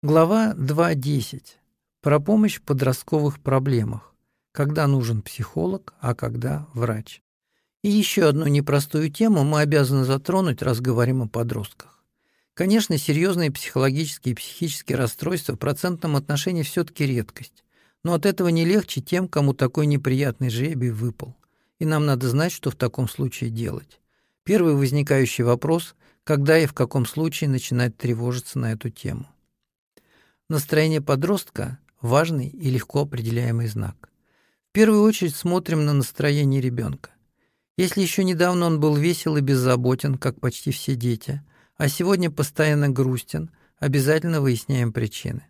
Глава 2.10. Про помощь в подростковых проблемах. Когда нужен психолог, а когда врач. И еще одну непростую тему мы обязаны затронуть, раз говорим о подростках. Конечно, серьезные психологические и психические расстройства в процентном отношении все-таки редкость. Но от этого не легче тем, кому такой неприятный жребий выпал. И нам надо знать, что в таком случае делать. Первый возникающий вопрос – когда и в каком случае начинать тревожиться на эту тему. Настроение подростка – важный и легко определяемый знак. В первую очередь смотрим на настроение ребенка. Если еще недавно он был весел и беззаботен, как почти все дети, а сегодня постоянно грустен, обязательно выясняем причины.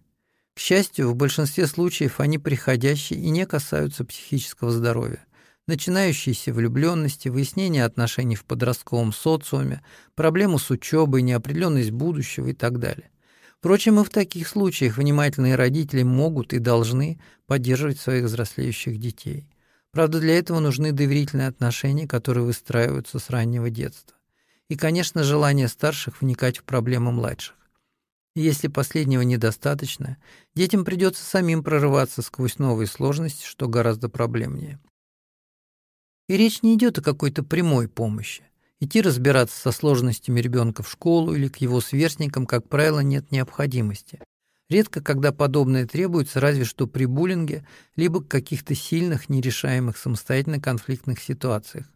К счастью, в большинстве случаев они приходящие и не касаются психического здоровья. Начинающиеся влюбленности, выяснение отношений в подростковом социуме, проблемы с учебой, неопределенность будущего и так далее. Впрочем, и в таких случаях внимательные родители могут и должны поддерживать своих взрослеющих детей. Правда, для этого нужны доверительные отношения, которые выстраиваются с раннего детства. И, конечно, желание старших вникать в проблемы младших. И если последнего недостаточно, детям придется самим прорываться сквозь новые сложности, что гораздо проблемнее. И речь не идет о какой-то прямой помощи. Идти разбираться со сложностями ребенка в школу или к его сверстникам, как правило, нет необходимости. Редко, когда подобное требуется, разве что при буллинге, либо к каких-то сильных, нерешаемых самостоятельно конфликтных ситуациях.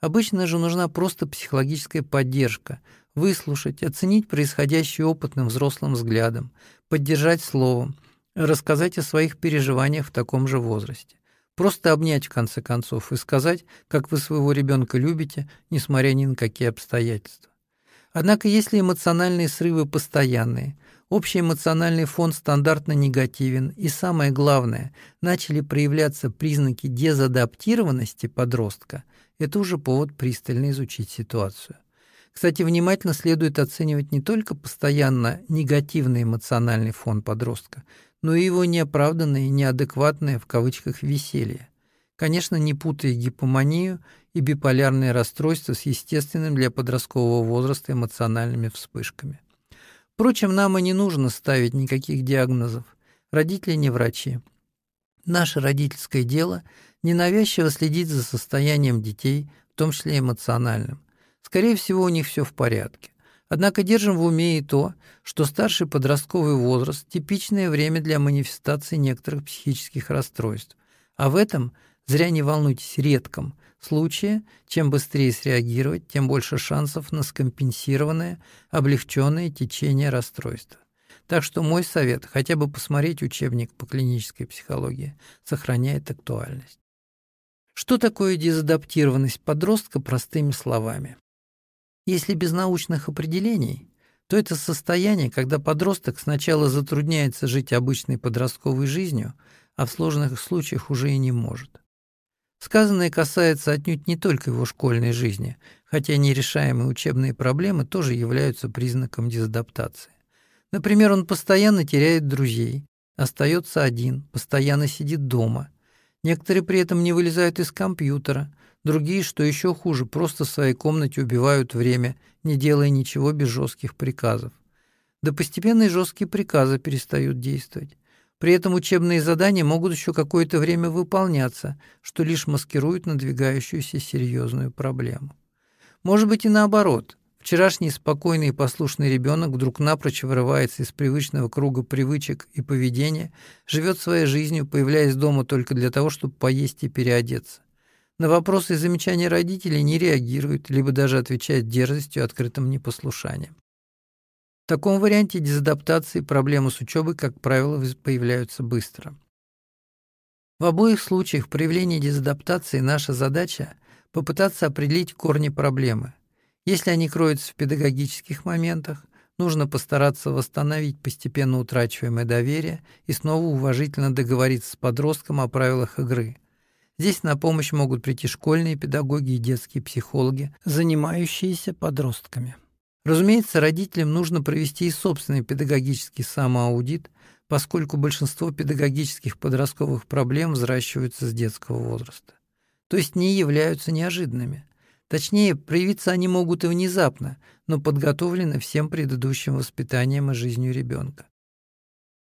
Обычно же нужна просто психологическая поддержка, выслушать, оценить происходящее опытным взрослым взглядом, поддержать словом, рассказать о своих переживаниях в таком же возрасте. Просто обнять, в конце концов, и сказать, как вы своего ребенка любите, несмотря ни на какие обстоятельства. Однако, если эмоциональные срывы постоянные, общий эмоциональный фон стандартно негативен, и самое главное, начали проявляться признаки дезадаптированности подростка, это уже повод пристально изучить ситуацию. Кстати, внимательно следует оценивать не только постоянно негативный эмоциональный фон подростка, но и его неоправданное, неадекватное в кавычках веселье. Конечно, не путая гипоманию и биполярное расстройство с естественным для подросткового возраста эмоциональными вспышками. Впрочем, нам и не нужно ставить никаких диагнозов. Родители не врачи. Наше родительское дело – ненавязчиво следить за состоянием детей, в том числе эмоциональным. Скорее всего, у них все в порядке. Однако держим в уме и то, что старший подростковый возраст – типичное время для манифестации некоторых психических расстройств. А в этом, зря не волнуйтесь, редком случае, чем быстрее среагировать, тем больше шансов на скомпенсированное, облегченное течение расстройства. Так что мой совет – хотя бы посмотреть учебник по клинической психологии, сохраняет актуальность. Что такое дезадаптированность подростка простыми словами? Если без научных определений, то это состояние, когда подросток сначала затрудняется жить обычной подростковой жизнью, а в сложных случаях уже и не может. Сказанное касается отнюдь не только его школьной жизни, хотя нерешаемые учебные проблемы тоже являются признаком дезадаптации. Например, он постоянно теряет друзей, остается один, постоянно сидит дома. Некоторые при этом не вылезают из компьютера, Другие, что еще хуже, просто в своей комнате убивают время, не делая ничего без жестких приказов. Да постепенно и жесткие приказы перестают действовать. При этом учебные задания могут еще какое-то время выполняться, что лишь маскирует надвигающуюся серьезную проблему. Может быть и наоборот. Вчерашний спокойный и послушный ребенок вдруг напрочь вырывается из привычного круга привычек и поведения, живет своей жизнью, появляясь дома только для того, чтобы поесть и переодеться. На вопросы и замечания родителей не реагирует, либо даже отвечает дерзостью и открытым непослушанием. В таком варианте дезадаптации проблемы с учебой, как правило, появляются быстро. В обоих случаях проявления дезадаптации наша задача – попытаться определить корни проблемы. Если они кроются в педагогических моментах, нужно постараться восстановить постепенно утрачиваемое доверие и снова уважительно договориться с подростком о правилах игры – Здесь на помощь могут прийти школьные педагоги и детские психологи, занимающиеся подростками. Разумеется, родителям нужно провести и собственный педагогический самоаудит, поскольку большинство педагогических подростковых проблем взращиваются с детского возраста. То есть не являются неожиданными. Точнее, проявиться они могут и внезапно, но подготовлены всем предыдущим воспитанием и жизнью ребенка.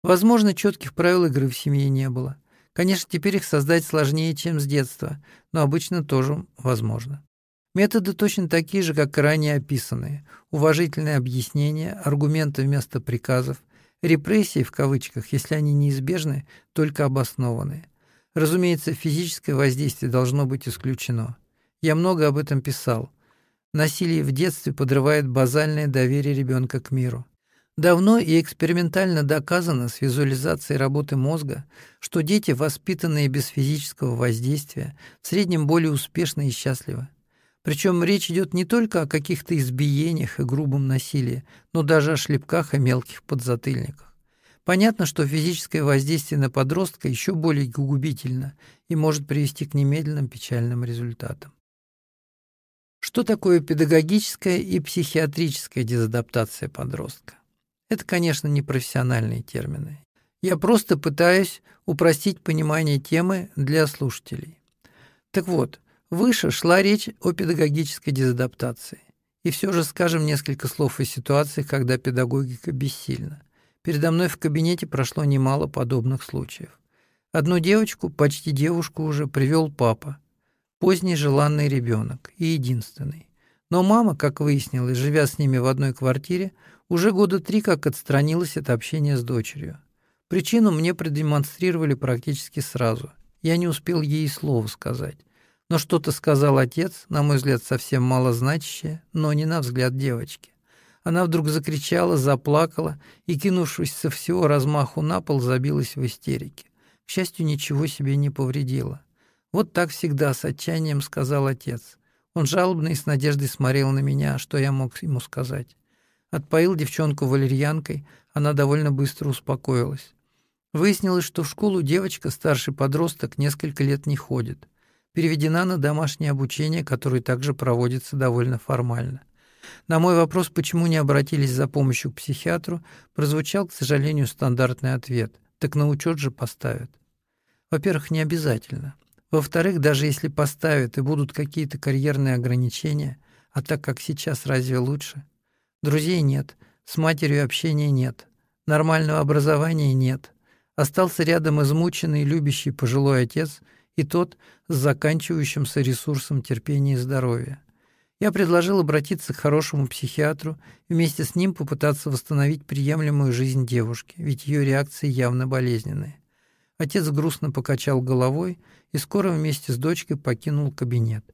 Возможно, четких правил игры в семье не было. Конечно, теперь их создать сложнее, чем с детства, но обычно тоже возможно. Методы точно такие же, как ранее описанные. Уважительное объяснение, аргументы вместо приказов, репрессии в кавычках, если они неизбежны, только обоснованные. Разумеется, физическое воздействие должно быть исключено. Я много об этом писал. Насилие в детстве подрывает базальное доверие ребенка к миру. Давно и экспериментально доказано с визуализацией работы мозга, что дети, воспитанные без физического воздействия, в среднем более успешны и счастливы. Причем речь идет не только о каких-то избиениях и грубом насилии, но даже о шлепках и мелких подзатыльниках. Понятно, что физическое воздействие на подростка еще более губительно и может привести к немедленным печальным результатам. Что такое педагогическая и психиатрическая дезадаптация подростка? Это, конечно, не профессиональные термины. Я просто пытаюсь упростить понимание темы для слушателей. Так вот, выше шла речь о педагогической дезадаптации. И все же скажем несколько слов о ситуациях, когда педагогика бессильна. Передо мной в кабинете прошло немало подобных случаев. Одну девочку, почти девушку уже, привел папа. Поздний желанный ребенок и единственный. Но мама, как выяснилось, живя с ними в одной квартире, уже года три как отстранилась от общения с дочерью. Причину мне продемонстрировали практически сразу. Я не успел ей слова сказать. Но что-то сказал отец, на мой взгляд, совсем малозначащее, но не на взгляд девочки. Она вдруг закричала, заплакала и, кинувшись со всего размаху на пол, забилась в истерике. К счастью, ничего себе не повредила. «Вот так всегда, с отчаянием», — сказал отец. Он жалобно и с надеждой смотрел на меня, что я мог ему сказать. Отпоил девчонку валерьянкой, она довольно быстро успокоилась. Выяснилось, что в школу девочка, старший подросток, несколько лет не ходит. Переведена на домашнее обучение, которое также проводится довольно формально. На мой вопрос, почему не обратились за помощью к психиатру, прозвучал, к сожалению, стандартный ответ. Так на учет же поставят. Во-первых, не обязательно. Во-вторых, даже если поставят и будут какие-то карьерные ограничения, а так как сейчас разве лучше – Друзей нет, с матерью общения нет, нормального образования нет. Остался рядом измученный, любящий пожилой отец и тот с заканчивающимся ресурсом терпения и здоровья. Я предложил обратиться к хорошему психиатру и вместе с ним попытаться восстановить приемлемую жизнь девушки, ведь ее реакции явно болезненные. Отец грустно покачал головой и скоро вместе с дочкой покинул кабинет.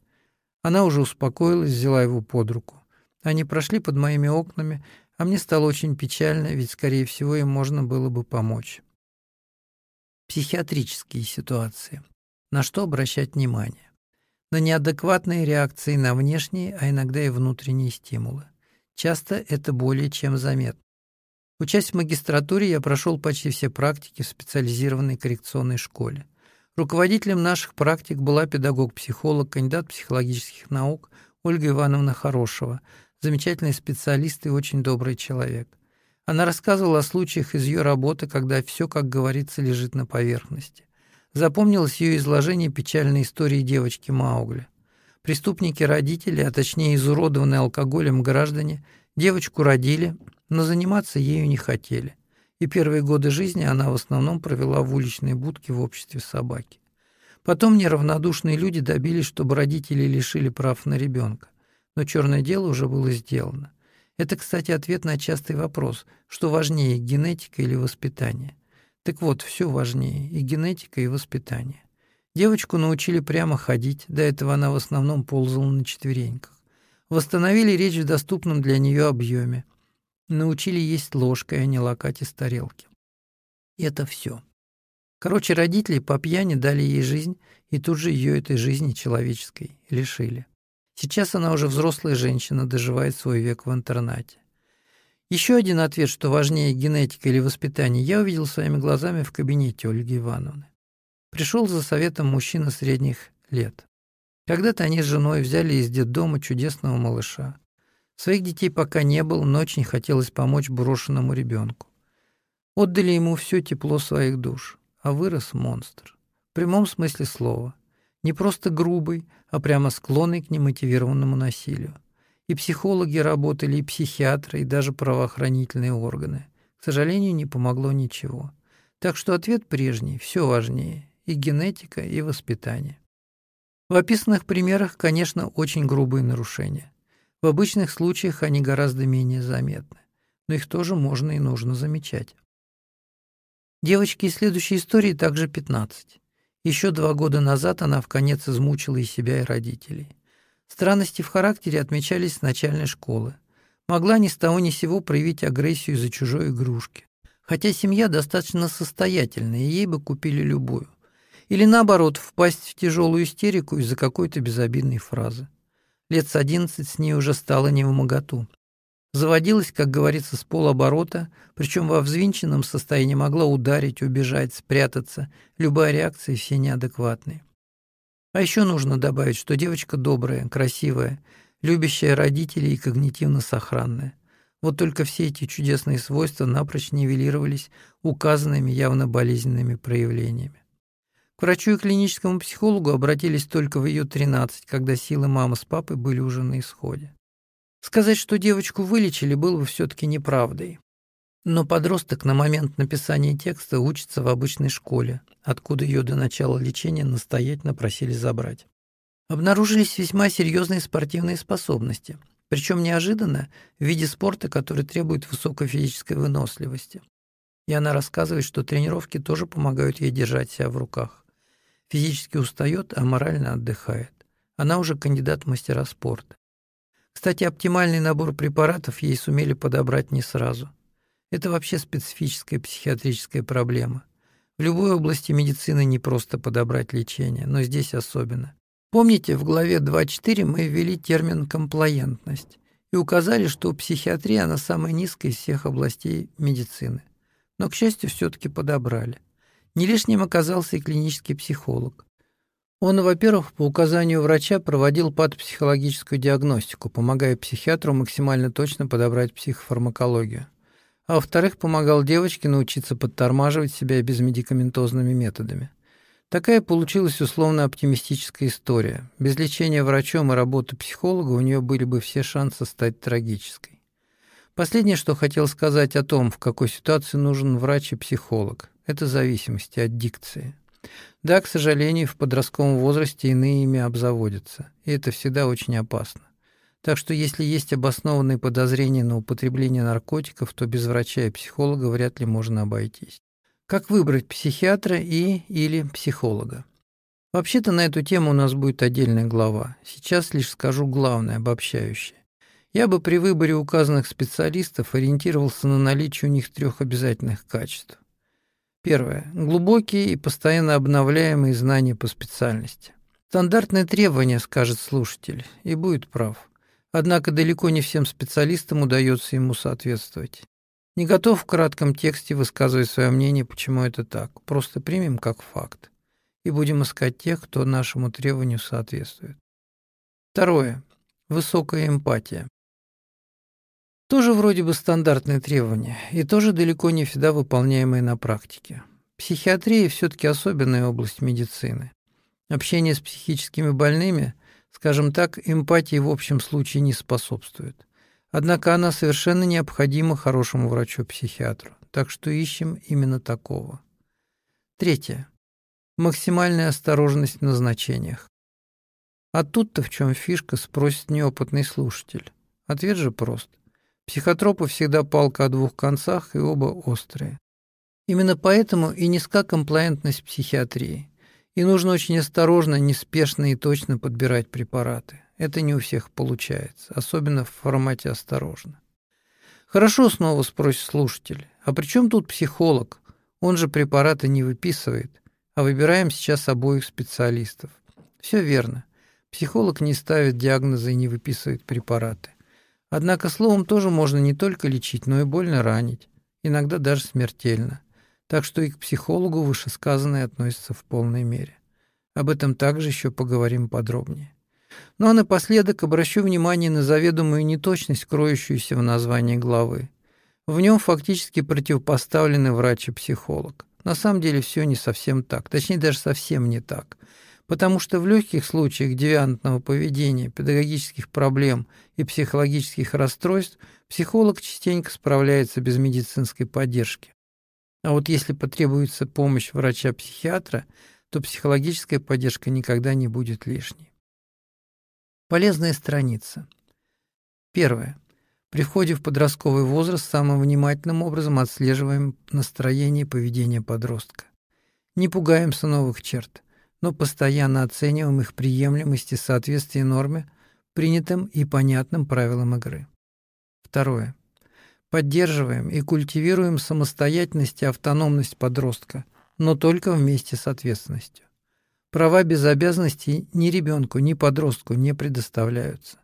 Она уже успокоилась, взяла его под руку. Они прошли под моими окнами, а мне стало очень печально, ведь, скорее всего, им можно было бы помочь. Психиатрические ситуации. На что обращать внимание? На неадекватные реакции на внешние, а иногда и внутренние стимулы. Часто это более чем заметно. Учась в магистратуре, я прошел почти все практики в специализированной коррекционной школе. Руководителем наших практик была педагог-психолог, кандидат психологических наук Ольга Ивановна Хорошева, замечательный специалист и очень добрый человек. Она рассказывала о случаях из ее работы, когда все, как говорится, лежит на поверхности. Запомнилось ее изложение печальной истории девочки Маугли. Преступники-родители, а точнее изуродованные алкоголем граждане, девочку родили, но заниматься ею не хотели. И первые годы жизни она в основном провела в уличной будке в обществе собаки. Потом неравнодушные люди добились, чтобы родители лишили прав на ребенка но черное дело уже было сделано. Это, кстати, ответ на частый вопрос, что важнее, генетика или воспитание. Так вот, все важнее, и генетика, и воспитание. Девочку научили прямо ходить, до этого она в основном ползала на четвереньках. Восстановили речь в доступном для нее объеме. Научили есть ложкой, а не лакать из тарелки. И это все. Короче, родители по пьяни дали ей жизнь, и тут же ее этой жизни человеческой лишили. Сейчас она уже взрослая женщина, доживает свой век в интернате. Еще один ответ, что важнее генетика или воспитание, я увидел своими глазами в кабинете Ольги Ивановны. Пришел за советом мужчина средних лет. Когда-то они с женой взяли из детдома чудесного малыша. Своих детей пока не было, но очень хотелось помочь брошенному ребенку. Отдали ему все тепло своих душ, а вырос монстр. В прямом смысле слова. Не просто грубый, а прямо склонный к немотивированному насилию. И психологи работали, и психиатры, и даже правоохранительные органы. К сожалению, не помогло ничего. Так что ответ прежний, все важнее, и генетика, и воспитание. В описанных примерах, конечно, очень грубые нарушения. В обычных случаях они гораздо менее заметны, но их тоже можно и нужно замечать. Девочке из следующей истории также 15. Еще два года назад она в конец измучила и себя, и родителей. Странности в характере отмечались с начальной школы. Могла ни с того ни сего проявить агрессию из-за чужой игрушки. Хотя семья достаточно состоятельная, и ей бы купили любую. Или наоборот, впасть в тяжелую истерику из-за какой-то безобидной фразы. Лет с одиннадцать с ней уже стало не в моготу. Заводилась, как говорится, с полоборота, причем во взвинченном состоянии могла ударить, убежать, спрятаться. Любая реакция все неадекватные. А еще нужно добавить, что девочка добрая, красивая, любящая родителей и когнитивно-сохранная. Вот только все эти чудесные свойства напрочь нивелировались указанными явно болезненными проявлениями. К врачу и клиническому психологу обратились только в ее 13, когда силы мамы с папой были уже на исходе. Сказать, что девочку вылечили, было бы все-таки неправдой. Но подросток на момент написания текста учится в обычной школе, откуда ее до начала лечения настоятельно просили забрать. Обнаружились весьма серьезные спортивные способности, причем неожиданно в виде спорта, который требует высокой физической выносливости. И она рассказывает, что тренировки тоже помогают ей держать себя в руках. Физически устает, а морально отдыхает. Она уже кандидат в мастера спорта. Кстати, оптимальный набор препаратов ей сумели подобрать не сразу. Это вообще специфическая психиатрическая проблема. В любой области медицины не просто подобрать лечение, но здесь особенно. Помните, в главе 2.4 мы ввели термин «комплаентность» и указали, что психиатрия она самая низкая из всех областей медицины. Но, к счастью, все-таки подобрали. Не лишним оказался и клинический психолог. Он, во-первых, по указанию врача проводил патопсихологическую диагностику, помогая психиатру максимально точно подобрать психофармакологию. А во-вторых, помогал девочке научиться подтормаживать себя безмедикаментозными методами. Такая получилась условно оптимистическая история. Без лечения врачом и работы психолога у нее были бы все шансы стать трагической. Последнее, что хотел сказать о том, в какой ситуации нужен врач и психолог, это зависимости от дикции. Да, к сожалению, в подростковом возрасте иные ими обзаводятся, и это всегда очень опасно. Так что если есть обоснованные подозрения на употребление наркотиков, то без врача и психолога вряд ли можно обойтись. Как выбрать психиатра и или психолога? Вообще-то на эту тему у нас будет отдельная глава. Сейчас лишь скажу главное, обобщающее. Я бы при выборе указанных специалистов ориентировался на наличие у них трех обязательных качеств. Первое. Глубокие и постоянно обновляемые знания по специальности. Стандартное требование, скажет слушатель, и будет прав. Однако далеко не всем специалистам удается ему соответствовать. Не готов в кратком тексте высказывать свое мнение, почему это так. Просто примем как факт. И будем искать тех, кто нашему требованию соответствует. Второе. Высокая эмпатия. Тоже вроде бы стандартные требования, и тоже далеко не всегда выполняемые на практике. Психиатрия все-таки особенная область медицины. Общение с психическими больными, скажем так, эмпатии в общем случае не способствует. Однако она совершенно необходима хорошему врачу-психиатру, так что ищем именно такого. Третье. Максимальная осторожность в назначениях. А тут-то в чем фишка, спросит неопытный слушатель. Ответ же прост. Психотропы всегда палка о двух концах, и оба острые. Именно поэтому и низка комплаентность психиатрии. И нужно очень осторожно, неспешно и точно подбирать препараты. Это не у всех получается, особенно в формате «осторожно». Хорошо, снова спросит слушатель, а при чем тут психолог? Он же препараты не выписывает, а выбираем сейчас обоих специалистов. Все верно. Психолог не ставит диагнозы и не выписывает препараты. Однако словом тоже можно не только лечить, но и больно ранить, иногда даже смертельно. Так что и к психологу вышесказанное относится в полной мере. Об этом также еще поговорим подробнее. Ну а напоследок обращу внимание на заведомую неточность, кроющуюся в названии главы. В нем фактически противопоставлены врач и психолог. На самом деле все не совсем так, точнее даже совсем не так – потому что в легких случаях девиантного поведения, педагогических проблем и психологических расстройств психолог частенько справляется без медицинской поддержки. А вот если потребуется помощь врача-психиатра, то психологическая поддержка никогда не будет лишней. Полезная страница. Первое. При входе в подростковый возраст самым внимательным образом отслеживаем настроение и поведение подростка. Не пугаемся новых черт, но постоянно оцениваем их приемлемость и соответствие норме, принятым и понятным правилам игры. Второе. Поддерживаем и культивируем самостоятельность и автономность подростка, но только вместе с ответственностью. Права без обязанностей ни ребенку, ни подростку не предоставляются.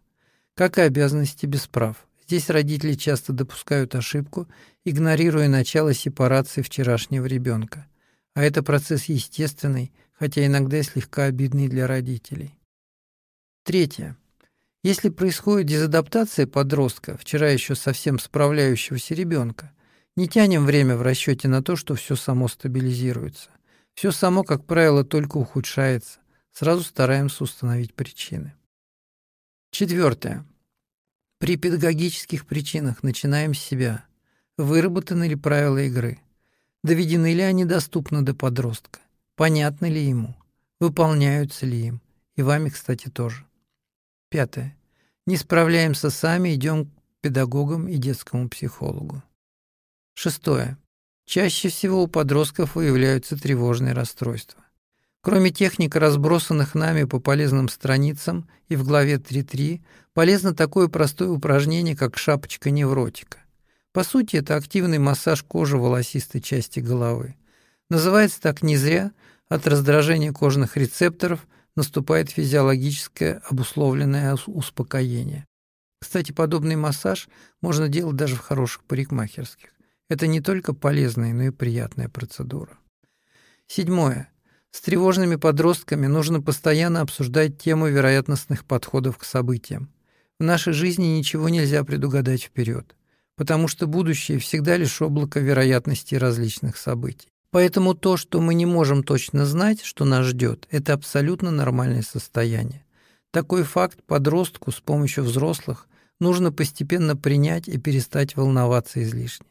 Как и обязанности без прав. Здесь родители часто допускают ошибку, игнорируя начало сепарации вчерашнего ребенка. А это процесс естественный, хотя иногда и слегка обидный для родителей. Третье. Если происходит дезадаптация подростка, вчера еще совсем справляющегося ребенка, не тянем время в расчете на то, что все само стабилизируется. Все само, как правило, только ухудшается. Сразу стараемся установить причины. Четвертое. При педагогических причинах начинаем с себя. Выработаны ли правила игры? Доведены ли они доступно до подростка? Понятны ли ему? Выполняются ли им? И вами, кстати, тоже. Пятое. Не справляемся сами, идем к педагогам и детскому психологу. Шестое. Чаще всего у подростков выявляются тревожные расстройства. Кроме техник, разбросанных нами по полезным страницам и в главе 3.3, полезно такое простое упражнение, как шапочка невротика. По сути, это активный массаж кожи волосистой части головы. Называется так не зря, от раздражения кожных рецепторов наступает физиологическое обусловленное успокоение. Кстати, подобный массаж можно делать даже в хороших парикмахерских. Это не только полезная, но и приятная процедура. Седьмое. С тревожными подростками нужно постоянно обсуждать тему вероятностных подходов к событиям. В нашей жизни ничего нельзя предугадать вперед, потому что будущее всегда лишь облако вероятностей различных событий. Поэтому то, что мы не можем точно знать, что нас ждет, это абсолютно нормальное состояние. Такой факт подростку с помощью взрослых нужно постепенно принять и перестать волноваться излишне.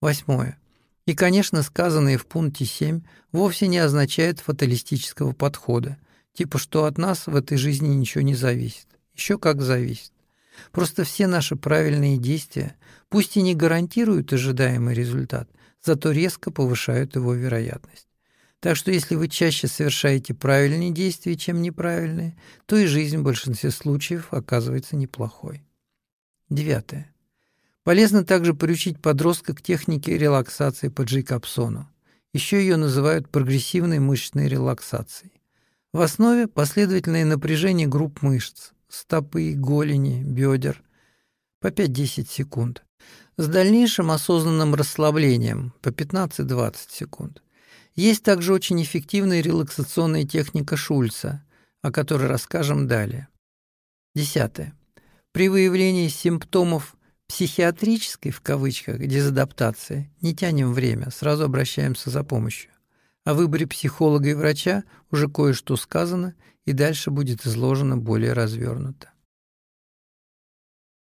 Восьмое. И, конечно, сказанное в пункте 7 вовсе не означает фаталистического подхода, типа что от нас в этой жизни ничего не зависит. Еще как зависит. Просто все наши правильные действия, пусть и не гарантируют ожидаемый результат, зато резко повышают его вероятность. Так что если вы чаще совершаете правильные действия, чем неправильные, то и жизнь в большинстве случаев оказывается неплохой. Девятое. Полезно также приучить подростка к технике релаксации по Джейкобсону. Еще ее называют прогрессивной мышечной релаксацией. В основе последовательное напряжение групп мышц – стопы, голени, бедер – по 5-10 секунд. С дальнейшим осознанным расслаблением – по 15-20 секунд. Есть также очень эффективная релаксационная техника Шульца, о которой расскажем далее. Десятое. При выявлении симптомов психиатрической, в кавычках, дезадаптации не тянем время, сразу обращаемся за помощью. О выборе психолога и врача уже кое-что сказано, и дальше будет изложено более развернуто.